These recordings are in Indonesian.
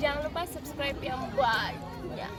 jangan lupa subscribe yang banyak.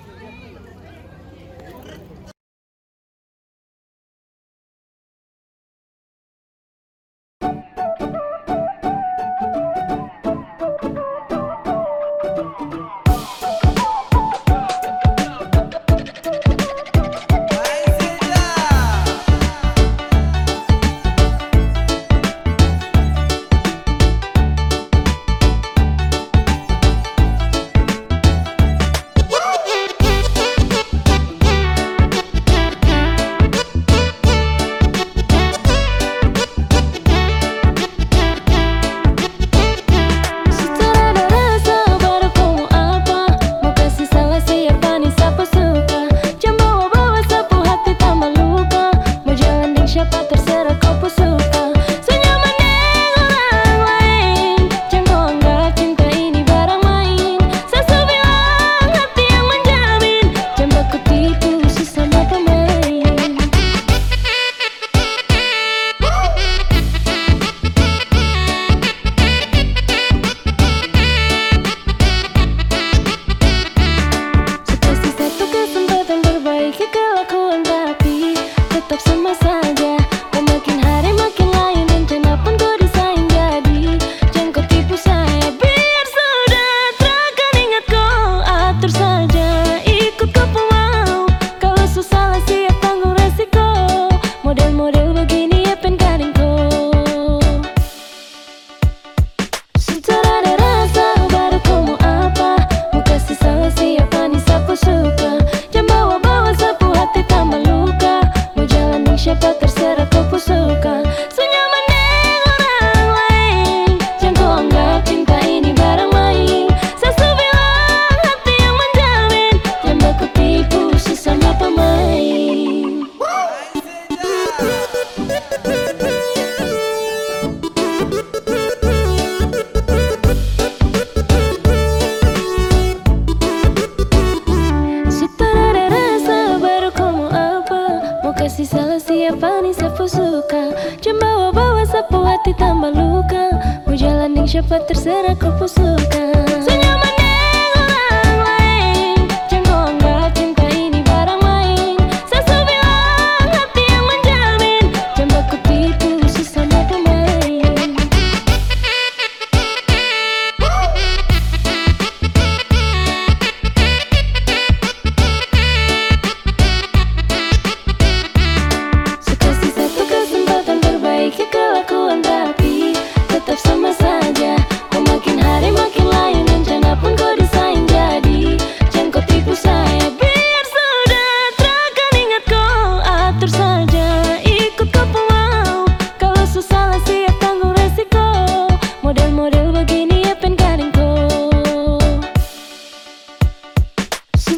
Tops on my si salah siapa nih siapa suka. Cuma bawa sapu hati tambah luka. Mau jalan dengan siapa terserah kau Senyum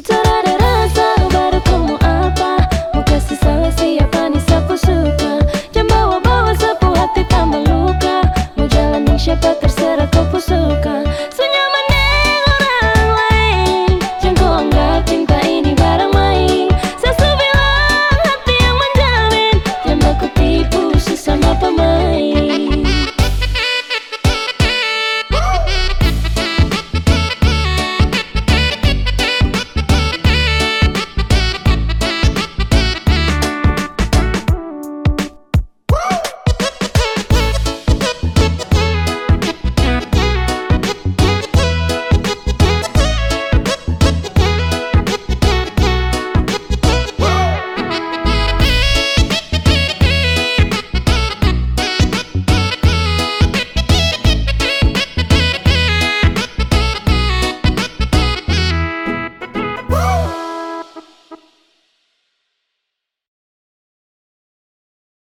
da da da